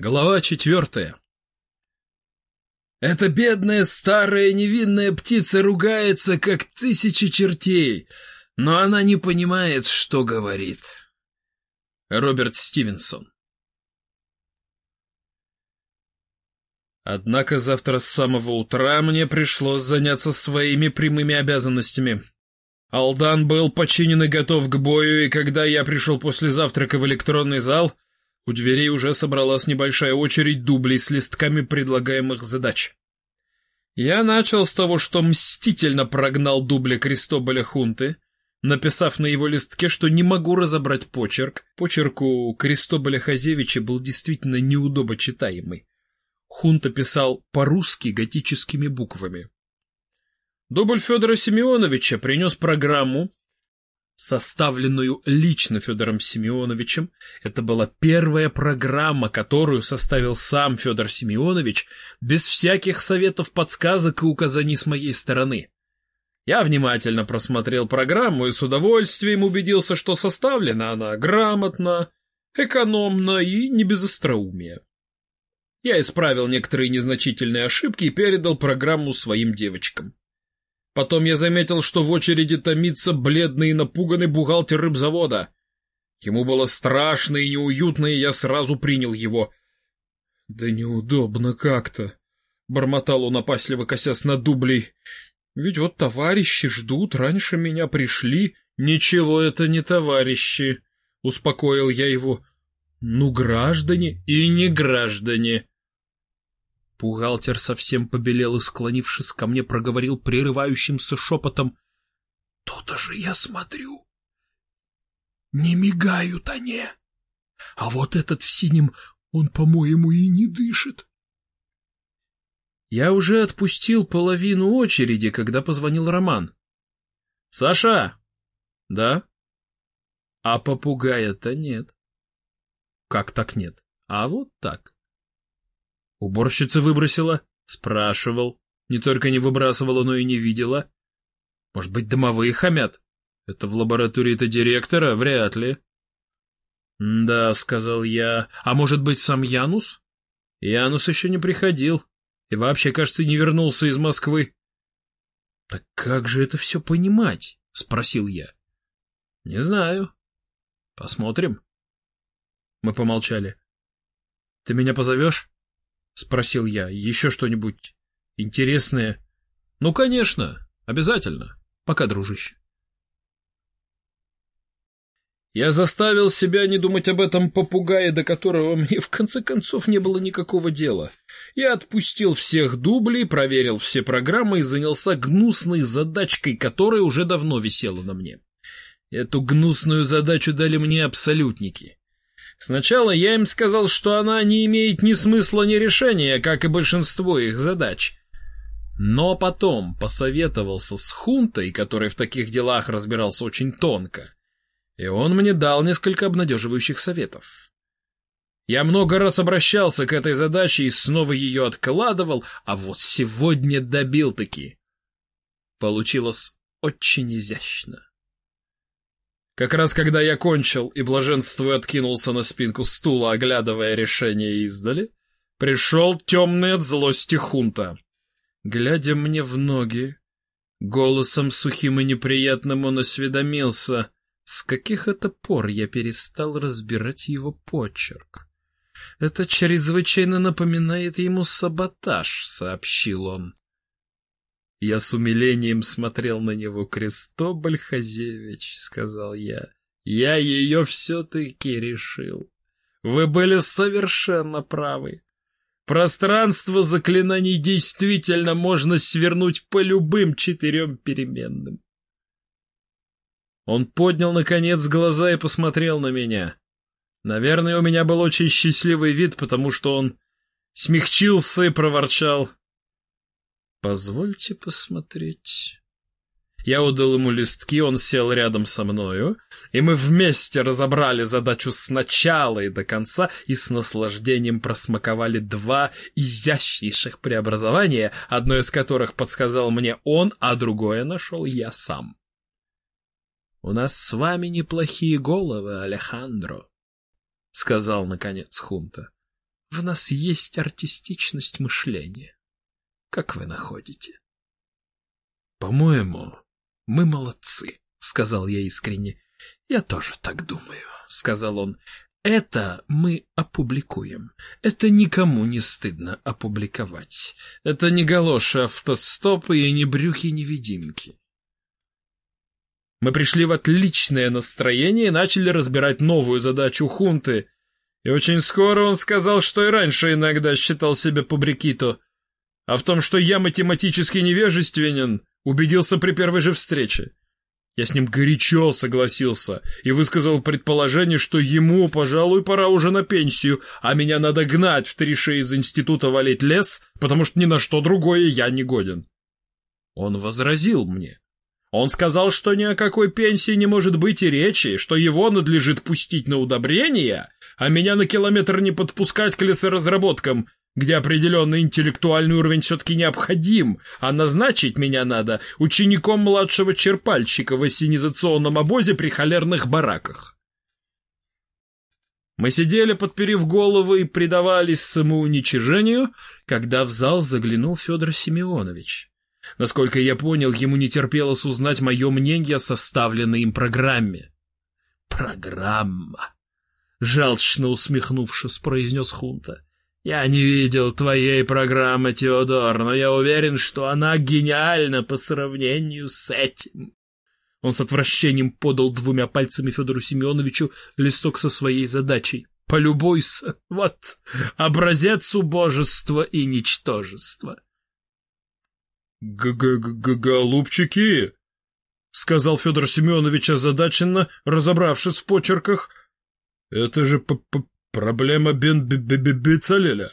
Глава четвертая. Эта бедная старая невинная птица ругается, как тысячи чертей, но она не понимает, что говорит. Роберт Стивенсон. Однако завтра с самого утра мне пришлось заняться своими прямыми обязанностями. Алдан был починен и готов к бою, и когда я пришел после завтрака в электронный зал — у дверей уже собралась небольшая очередь дублей с листками предлагаемых задач. Я начал с того, что мстительно прогнал дубля Кристоболя Хунты, написав на его листке, что не могу разобрать почерк. Почерк у Кристоболя Хазевича был действительно неудобочитаемый. Хунта писал по-русски готическими буквами. Дубль Федора Семеновича принес программу, составленную лично Федором Семеновичем. Это была первая программа, которую составил сам Федор Семенович, без всяких советов, подсказок и указаний с моей стороны. Я внимательно просмотрел программу и с удовольствием убедился, что составлена она грамотно, экономно и не без остроумия. Я исправил некоторые незначительные ошибки и передал программу своим девочкам. Потом я заметил, что в очереди томится бледный и напуганный бухгалтер рыбзавода. Ему было страшно и неуютно, и я сразу принял его. — Да неудобно как-то, — бормотал он, опасливо косясь на дублей. — Ведь вот товарищи ждут, раньше меня пришли. — Ничего это не товарищи, — успокоил я его. — Ну, граждане и не граждане. Бухгалтер совсем побелел и, склонившись ко мне, проговорил прерывающимся шепотом. — То-то же я смотрю. Не мигают они. А вот этот в синем, он, по-моему, и не дышит. Я уже отпустил половину очереди, когда позвонил Роман. — Саша! — Да? — А попугая-то нет. — Как так нет? А вот так. — Уборщица выбросила? Спрашивал. Не только не выбрасывала, но и не видела. Может быть, домовые хамят? Это в лаборатории-то директора? Вряд ли. «Да», — сказал я. «А может быть, сам Янус?» «Янус еще не приходил. И вообще, кажется, не вернулся из Москвы». «Так как же это все понимать?» — спросил я. «Не знаю. Посмотрим». Мы помолчали. «Ты меня позовешь?» — спросил я. — Еще что-нибудь интересное? — Ну, конечно, обязательно. Пока, дружище. Я заставил себя не думать об этом попугае, до которого мне в конце концов не было никакого дела. Я отпустил всех дублей, проверил все программы и занялся гнусной задачкой, которая уже давно висела на мне. Эту гнусную задачу дали мне абсолютники. Сначала я им сказал, что она не имеет ни смысла, ни решения, как и большинство их задач. Но потом посоветовался с Хунтой, который в таких делах разбирался очень тонко, и он мне дал несколько обнадеживающих советов. Я много раз обращался к этой задаче и снова ее откладывал, а вот сегодня добил-таки. Получилось очень изящно. Как раз когда я кончил и блаженствуя откинулся на спинку стула, оглядывая решение издали, пришел темный от злости хунта. Глядя мне в ноги, голосом сухим и неприятным он осведомился, с каких это пор я перестал разбирать его почерк. «Это чрезвычайно напоминает ему саботаж», — сообщил он. Я с умилением смотрел на него. «Крестоболь Хазевич», — сказал я, — «я ее все-таки решил. Вы были совершенно правы. Пространство заклинаний действительно можно свернуть по любым четырем переменным». Он поднял, наконец, глаза и посмотрел на меня. Наверное, у меня был очень счастливый вид, потому что он смягчился и проворчал. Позвольте посмотреть. Я удал ему листки, он сел рядом со мною, и мы вместе разобрали задачу с начала и до конца и с наслаждением просмаковали два изящнейших преобразования, одно из которых подсказал мне он, а другое нашел я сам. — У нас с вами неплохие головы, Алехандро, — сказал, наконец, Хунта. в нас есть артистичность мышления. Как вы находите? По-моему, мы молодцы, сказал я искренне. Я тоже так думаю, сказал он. Это мы опубликуем. Это никому не стыдно опубликовать. Это не галоши автостопы и не брюхи-невидимки. Мы пришли в отличное настроение и начали разбирать новую задачу хунты. И очень скоро он сказал, что и раньше иногда считал себя пубрикито. А в том, что я математически невежественен, убедился при первой же встрече. Я с ним горячо согласился и высказал предположение, что ему, пожалуй, пора уже на пенсию, а меня надо гнать в Трише из института валить лес, потому что ни на что другое я не годен. Он возразил мне. Он сказал, что ни о какой пенсии не может быть и речи, что его надлежит пустить на удобрения, а меня на километр не подпускать к лесоразработкам, где определенный интеллектуальный уровень все-таки необходим, а назначить меня надо учеником младшего черпальщика в ассенизационном обозе при холерных бараках. Мы сидели, подперев головы, и предавались самоуничижению, когда в зал заглянул Федор Семенович. Насколько я понял, ему не терпелось узнать мое мнение о составленной им программе. «Программа!» — жалчно усмехнувшись, произнес Хунта. «Я не видел твоей программы, Теодор, но я уверен, что она гениальна по сравнению с этим». Он с отвращением подал двумя пальцами Федору Семеновичу листок со своей задачей. «Полюбуйся, вот, образец убожества и ничтожества». «Г-г-г-голубчики!» — сказал Федор Семенович озадаченно, разобравшись в почерках. «Это же п -п проблема бен б б б Бецалеля.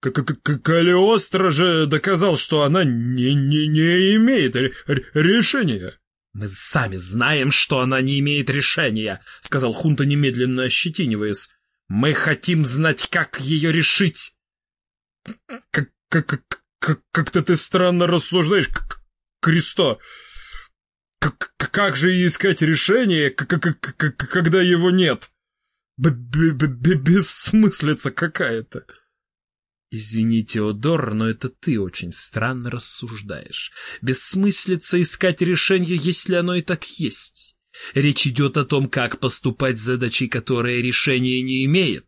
К -к -к Калиостро же доказал, что она не, не, не имеет решения». «Мы сами знаем, что она не имеет решения», — сказал Хунта немедленно ощетиниваясь. «Мы хотим знать, как ее решить». «Как, как, как-то ты странно рассуждаешь, Кристо. Как же искать решение, когда его нет? Б -б -б Бессмыслица какая-то. Извини, Теодор, но это ты очень странно рассуждаешь. Бессмыслица искать решение, если оно и так есть. Речь идет о том, как поступать с задачей, которая решения не имеет.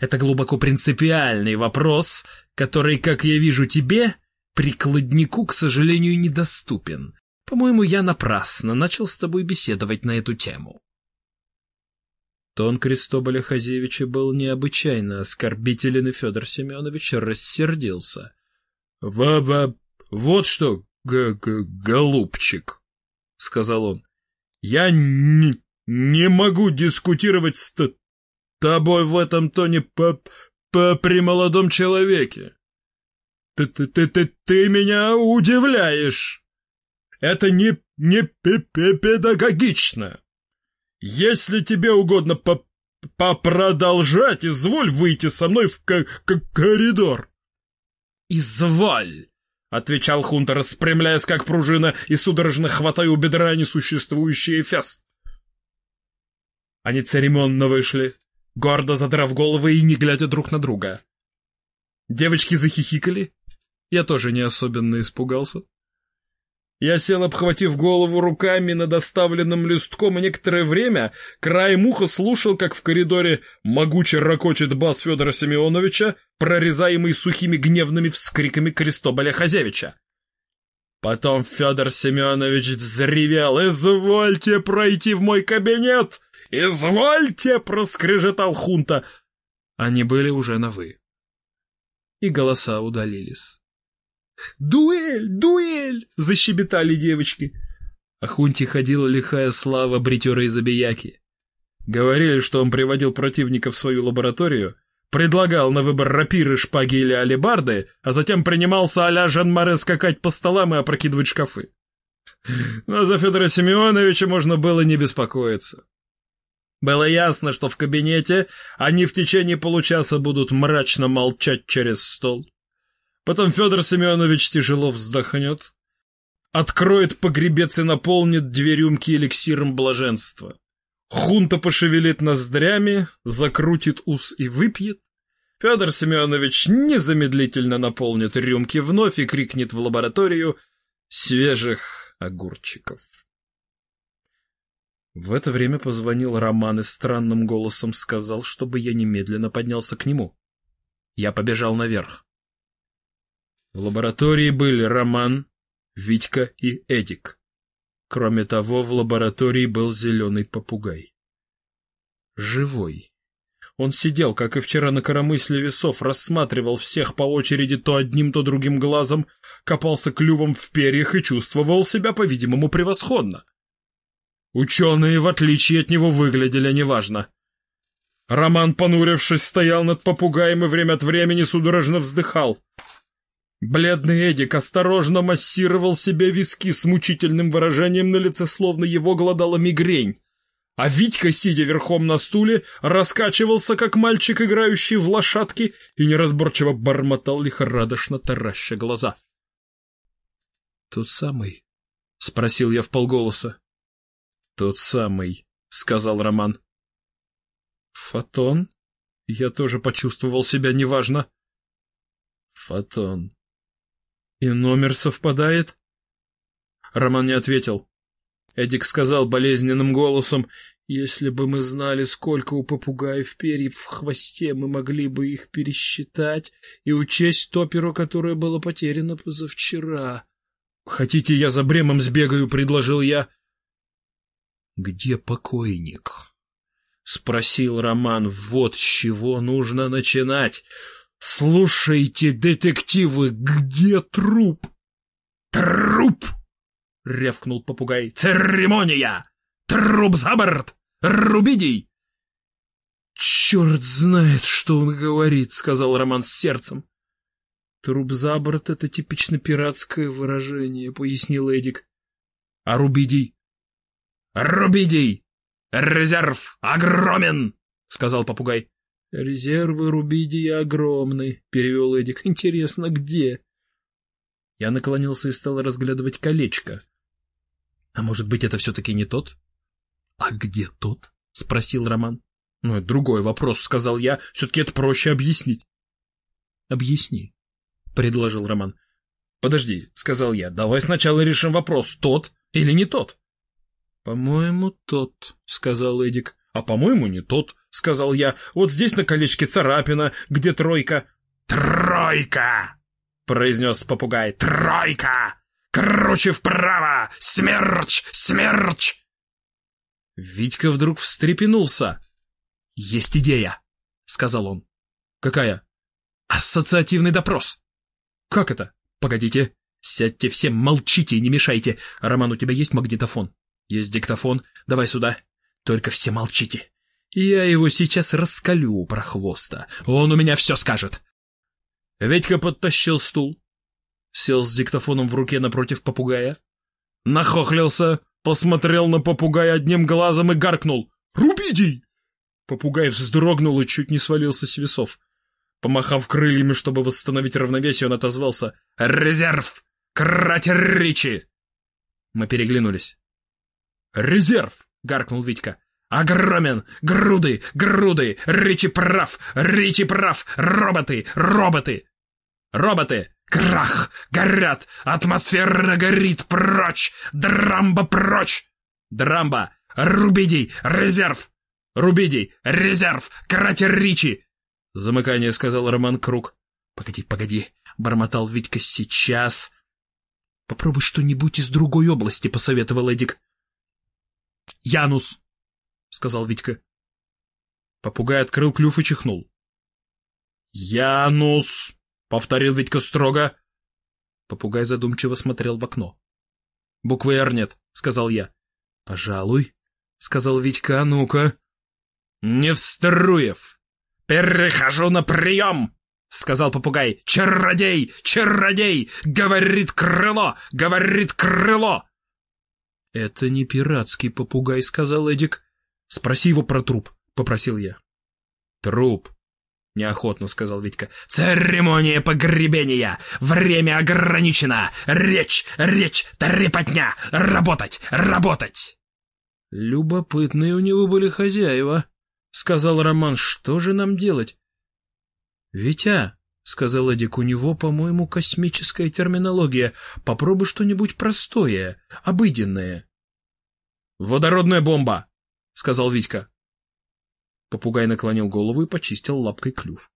Это глубоко принципиальный вопрос, который, как я вижу тебе, прикладнику, к сожалению, недоступен. По-моему, я напрасно начал с тобой беседовать на эту тему. Тон Крестоболя Хазевича был необычайно оскорбителен, и Федор Семенович рассердился. — Ва-ва, вот что, г -г голубчик, — сказал он, — я не, не могу дискутировать с тобой в этом тоне по, по при молодом человеке. Ты, ты, ты, ты, ты меня удивляешь. Это не, не педагогично. Если тебе угодно по попродолжать, изволь выйти со мной в коридор. Изволь, отвечал Хунтер, распрямляясь как пружина и судорожно хватая у бедра несуществующий эфес. Они церемонно вышли, гордо задрав головы и не глядя друг на друга. Девочки захихикали. Я тоже не особенно испугался. Я сел, обхватив голову руками над оставленным листком, и некоторое время краем уха слушал, как в коридоре могуче ракочет бас Федора Семеновича, прорезаемый сухими гневными вскриками Крестоболя Хазевича. Потом Федор Семенович взревел «Извольте пройти в мой кабинет! «Извольте!» — проскрежетал хунта. Они были уже на «вы». И голоса удалились. «Дуэль! Дуэль!» — защебетали девочки. А хунте ходила лихая слава бритера и забияки. Говорили, что он приводил противника в свою лабораторию, предлагал на выбор рапиры, шпаги или алебарды, а затем принимался а-ля Жан-Маре скакать по столам и опрокидывать шкафы. Но за Федора Семеновича можно было не беспокоиться. Было ясно, что в кабинете они в течение получаса будут мрачно молчать через стол. Потом Федор Семенович тяжело вздохнет, откроет погребец и наполнит две рюмки эликсиром блаженства. Хунта пошевелит ноздрями, закрутит ус и выпьет. Федор Семенович незамедлительно наполнит рюмки вновь и крикнет в лабораторию свежих огурчиков. В это время позвонил Роман и странным голосом сказал, чтобы я немедленно поднялся к нему. Я побежал наверх. В лаборатории были Роман, Витька и Эдик. Кроме того, в лаборатории был зеленый попугай. Живой. Он сидел, как и вчера на коромысле весов, рассматривал всех по очереди то одним, то другим глазом, копался клювом в перьях и чувствовал себя, по-видимому, превосходно. Ученые, в отличие от него, выглядели неважно. Роман, понурившись, стоял над попугаем и время от времени судорожно вздыхал. Бледный Эдик осторожно массировал себе виски с мучительным выражением на лице, словно его глодала мигрень. А Витька, сидя верхом на стуле, раскачивался, как мальчик, играющий в лошадки, и неразборчиво бормотал лихорадочно, тараща глаза. — Тот самый? — спросил я вполголоса. «Тот самый», — сказал Роман. «Фотон?» Я тоже почувствовал себя неважно. «Фотон». «И номер совпадает?» Роман не ответил. Эдик сказал болезненным голосом, «Если бы мы знали, сколько у попугаев перьев в хвосте, мы могли бы их пересчитать и учесть то перо, которое было потеряно позавчера». «Хотите, я за бремом сбегаю?» — предложил я. «Где покойник?» — спросил Роман. «Вот с чего нужно начинать. Слушайте, детективы, где труп?» «Труп!» — рявкнул попугай. «Церемония! Труп за борт! Рубидий!» «Черт знает, что он говорит», — сказал Роман с сердцем. «Труп за борт — это типично пиратское выражение», — пояснил Эдик. «А Рубидий?» «Рубидий! Резерв огромен!» — сказал попугай. «Резервы Рубидия огромны», — перевел Эдик. «Интересно, где?» Я наклонился и стал разглядывать колечко. «А может быть, это все-таки не тот?» «А где тот?» — спросил Роман. «Ну, это другой вопрос», — сказал я. «Все-таки это проще объяснить». «Объясни», — предложил Роман. «Подожди», — сказал я. «Давай сначала решим вопрос, тот или не тот?» «По-моему, тот», — сказал Эдик. «А по-моему, не тот», — сказал я. «Вот здесь на колечке царапина, где тройка». «Тройка!» — произнес попугай. «Тройка! Круче вправо! Смерч! Смерч!» Витька вдруг встрепенулся. «Есть идея», — сказал он. «Какая?» «Ассоциативный допрос». «Как это?» «Погодите. Сядьте все, молчите и не мешайте. Роман, у тебя есть магнитофон?» Есть диктофон. Давай сюда. Только все молчите. Я его сейчас раскалю, у прохвоста. Он у меня все скажет. Ведька подтащил стул, сел с диктофоном в руке напротив попугая, нахохлился, посмотрел на попугая одним глазом и гаркнул. «Рубидий!» Попугай вздрогнул и чуть не свалился с весов. Помахав крыльями, чтобы восстановить равновесие, он отозвался. «Резерв! Кратер Ричи!» Мы переглянулись. «Резерв!» — гаркнул Витька. «Огромен! Груды! Груды! Ричи прав! Ричи прав! Роботы! Роботы!» «Роботы! Крах! Горят! Атмосфера горит! Прочь! Драмба прочь! Драмба! Рубидий! Резерв! Рубидий! Резерв! Кратер Ричи!» Замыкание сказал Роман Круг. «Погоди, погоди!» — бормотал Витька. «Сейчас!» «Попробуй что-нибудь из другой области», — посоветовал Эдик. «Янус!» — сказал Витька. Попугай открыл клюв и чихнул. «Янус!» — повторил Витька строго. Попугай задумчиво смотрел в окно. «Буквы «Р» нет», — сказал я. «Пожалуй», — сказал Витька, — «ну-ка». «Невструев! Перехожу на прием!» — сказал попугай. «Чародей! Чародей! Говорит крыло! Говорит крыло!» «Это не пиратский попугай», — сказал Эдик. «Спроси его про труп», — попросил я. «Труп», — неохотно сказал Витька. «Церемония погребения! Время ограничено! Речь, речь, трепотня! Работать, работать!» «Любопытные у него были хозяева», — сказал Роман. «Что же нам делать?» Витя, — сказал Эдик, — у него, по-моему, космическая терминология. Попробуй что-нибудь простое, обыденное. — Водородная бомба, — сказал Витька. Попугай наклонил голову и почистил лапкой клюв.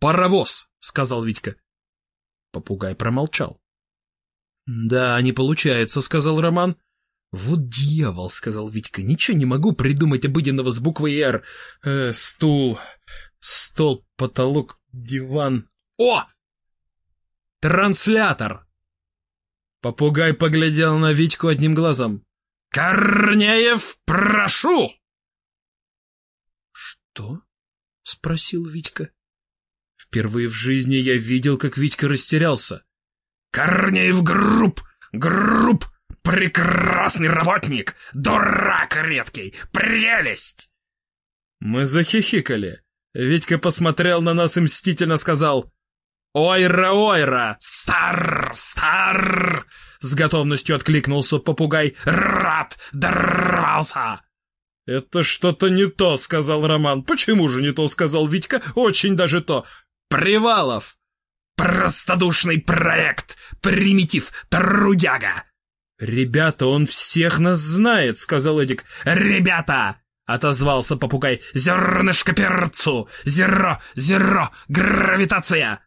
«Паровоз!» — сказал Витька. Попугай промолчал. «Да, не получается», — сказал Роман. «Вот дьявол», — сказал Витька, — «ничего не могу придумать обыденного с буквой «Р». Э, стул, стол, потолок, диван. О! Транслятор!» Попугай поглядел на Витьку одним глазом. «Корнеев, прошу!» «Что?» — спросил Витька. Впервые в жизни я видел, как Витька растерялся. «Корнеев груб! Груб! Прекрасный работник! Дурак редкий! Прелесть!» Мы захихикали. Витька посмотрел на нас и мстительно сказал «Ойра-ойра! Стар! Стар!» С готовностью откликнулся попугай. «Рад! Дорвался!» «Это что-то не то», — сказал Роман. «Почему же не то?» — сказал Витька. «Очень даже то. Привалов! Простодушный проект! Примитив! Трудяга!» «Ребята, он всех нас знает», — сказал Эдик. «Ребята!» — отозвался попугай. «Зернышко перцу! Зеро! Зеро! Гравитация!»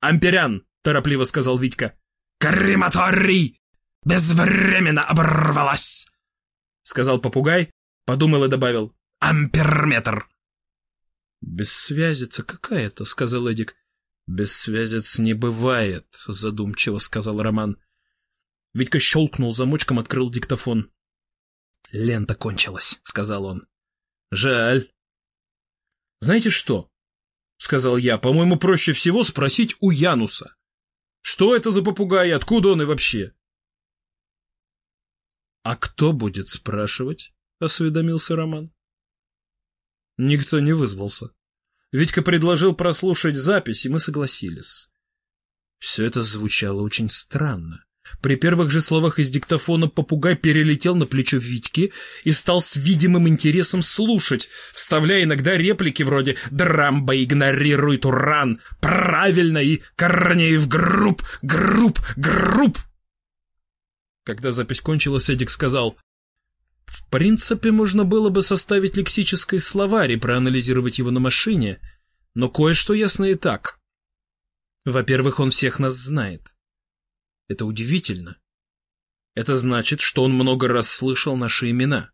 «Амперян!» — торопливо сказал Витька. «Крематорий! Безвременно оборвалась!» — сказал попугай, подумал и добавил. «Амперметр!» «Бессвязица какая-то», — сказал Эдик. «Бессвязиц не бывает», — задумчиво сказал Роман. Витька щелкнул замочком, открыл диктофон. «Лента кончилась», — сказал он. «Жаль». «Знаете что?» — сказал я. «По-моему, проще всего спросить у Януса. Что это за попугай, откуда он и вообще?» «А кто будет спрашивать?» — осведомился Роман. Никто не вызвался. Витька предложил прослушать запись, и мы согласились. Все это звучало очень странно. При первых же словах из диктофона попугай перелетел на плечо Витьки и стал с видимым интересом слушать, вставляя иногда реплики вроде «Драмба игнорирует уран», «Правильно» и «Корнеев групп, групп, групп». Когда запись кончилась, Эдик сказал в принципе, можно было бы составить лексический словарь и проанализировать его на машине, но кое-что ясно и так. Во-первых, он всех нас знает. Это удивительно. Это значит, что он много раз слышал наши имена.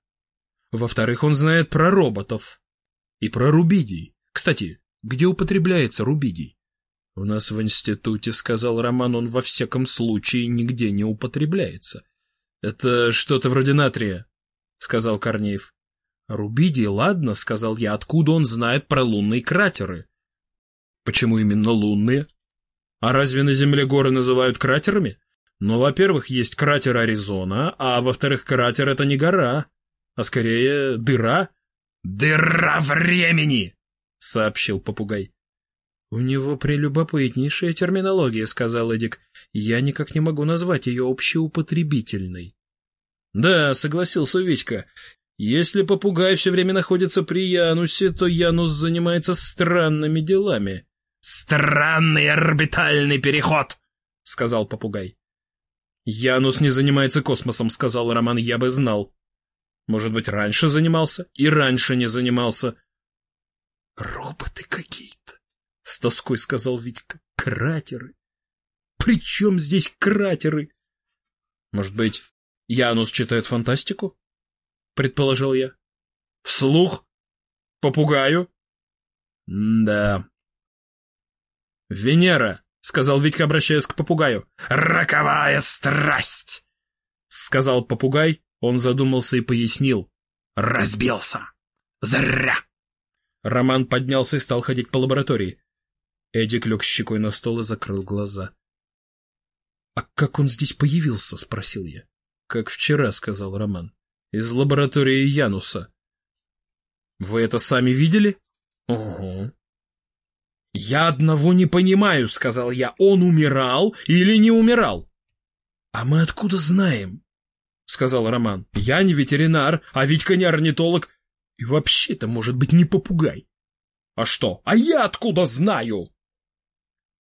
Во-вторых, он знает про роботов. И про рубидий. Кстати, где употребляется рубидий? У нас в институте, сказал Роман, он во всяком случае нигде не употребляется. Это что-то вроде натрия. — сказал Корнеев. «Рубидий, ладно», — сказал я, — «откуда он знает про лунные кратеры?» «Почему именно лунные?» «А разве на Земле горы называют кратерами?» «Ну, во-первых, есть кратер Аризона, а во-вторых, кратер — это не гора, а скорее дыра». «Дыра времени!» — сообщил попугай. «У него прелюбопытнейшая терминология», — сказал Эдик. «Я никак не могу назвать ее общеупотребительной». Да, согласился Витька. Если попугай все время находится при Янусе, то Янус занимается странными делами. Странный орбитальный переход, сказал попугай. Янус не занимается космосом, сказал Роман, я бы знал. Может быть, раньше занимался и раньше не занимался. Роботы какие-то, с тоской сказал Витька. Кратеры. При чем здесь кратеры? Может быть, Янус читает фантастику? Предположил я. Вслух? Попугаю? да. Венера, сказал Витька, обращаясь к попугаю. Роковая страсть! Сказал попугай, он задумался и пояснил. Разбился. Зря. Роман поднялся и стал ходить по лаборатории. Эдик лег щекой на стол и закрыл глаза. — А как он здесь появился? — спросил я как вчера, — сказал Роман. — Из лаборатории Януса. — Вы это сами видели? — Угу. — Я одного не понимаю, — сказал я. Он умирал или не умирал? — А мы откуда знаем? — сказал Роман. — Я не ветеринар, а Витька не орнитолог. И вообще-то, может быть, не попугай. А что? А я откуда знаю?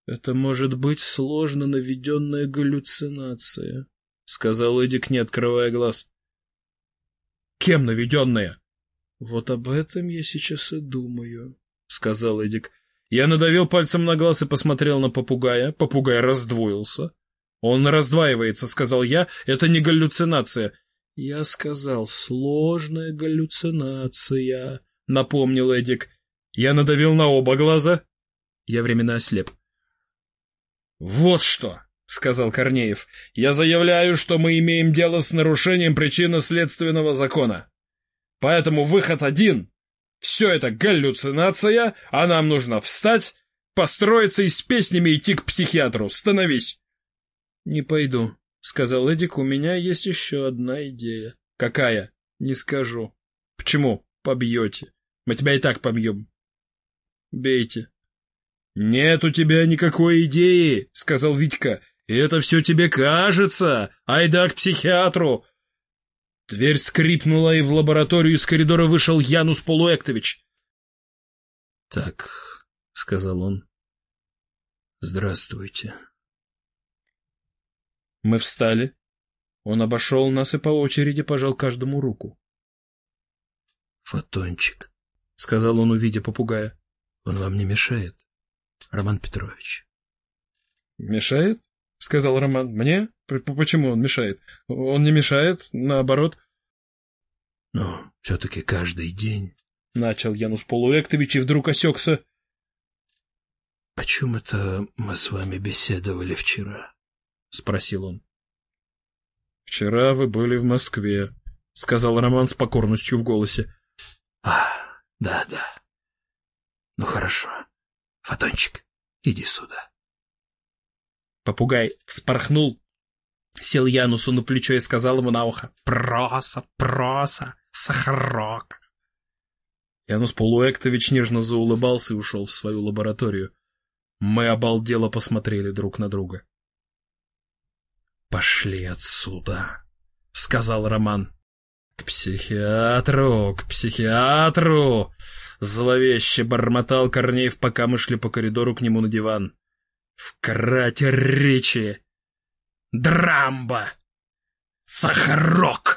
Это может быть сложно наведенная галлюцинация, сказал Эдик, не открывая глаз. Кем наведенная? Вот об этом я сейчас и думаю, сказал Эдик. Я надавил пальцем на глаз и посмотрел на попугая. Попугай раздвоился. «Он раздваивается», — сказал я. «Это не галлюцинация». «Я сказал, сложная галлюцинация», — напомнил Эдик. Я надавил на оба глаза. Я временно ослеп. «Вот что!» — сказал Корнеев. «Я заявляю, что мы имеем дело с нарушением причинно-следственного закона. Поэтому выход один. Все это галлюцинация, а нам нужно встать, построиться и с песнями идти к психиатру. Становись!» «Не пойду», — сказал Эдик, — «у меня есть еще одна идея». «Какая?» «Не скажу». «Почему?» «Побьете. Мы тебя и так побьем». «Бейте». «Нет у тебя никакой идеи», — сказал Витька. «Это все тебе кажется. Айда к психиатру». Дверь скрипнула, и в лабораторию из коридора вышел Янус Полуэктович. «Так», — сказал он, — «здравствуйте». Мы встали. Он обошел нас и по очереди пожал каждому руку. «Фотончик», — сказал он, увидя попугая, — «он вам не мешает, Роман Петрович?» «Мешает?» — сказал Роман. «Мне? Почему он мешает? Он не мешает, наоборот». «Но все-таки каждый день...» — начал Янус Полуэктович и вдруг осекся. — О чем это мы с вами беседовали вчера? — спросил он. — Вчера вы были в Москве, — сказал Роман с покорностью в голосе. — А, да-да. Ну, хорошо. Фотончик, иди сюда. Попугай вспорхнул, сел Янусу на плечо и сказал ему на ухо «Проса, проса, сахарок». Янус Полуэктович нежно заулыбался и ушел в свою лабораторию. Мы обалдело посмотрели друг на друга. «Пошли отсюда», — сказал Роман. «К психиатру, к психиатру!» Зловеще бормотал Корнеев, пока мы шли по коридору к нему на диван. «В кратере речи! Драмба! Сахарок!»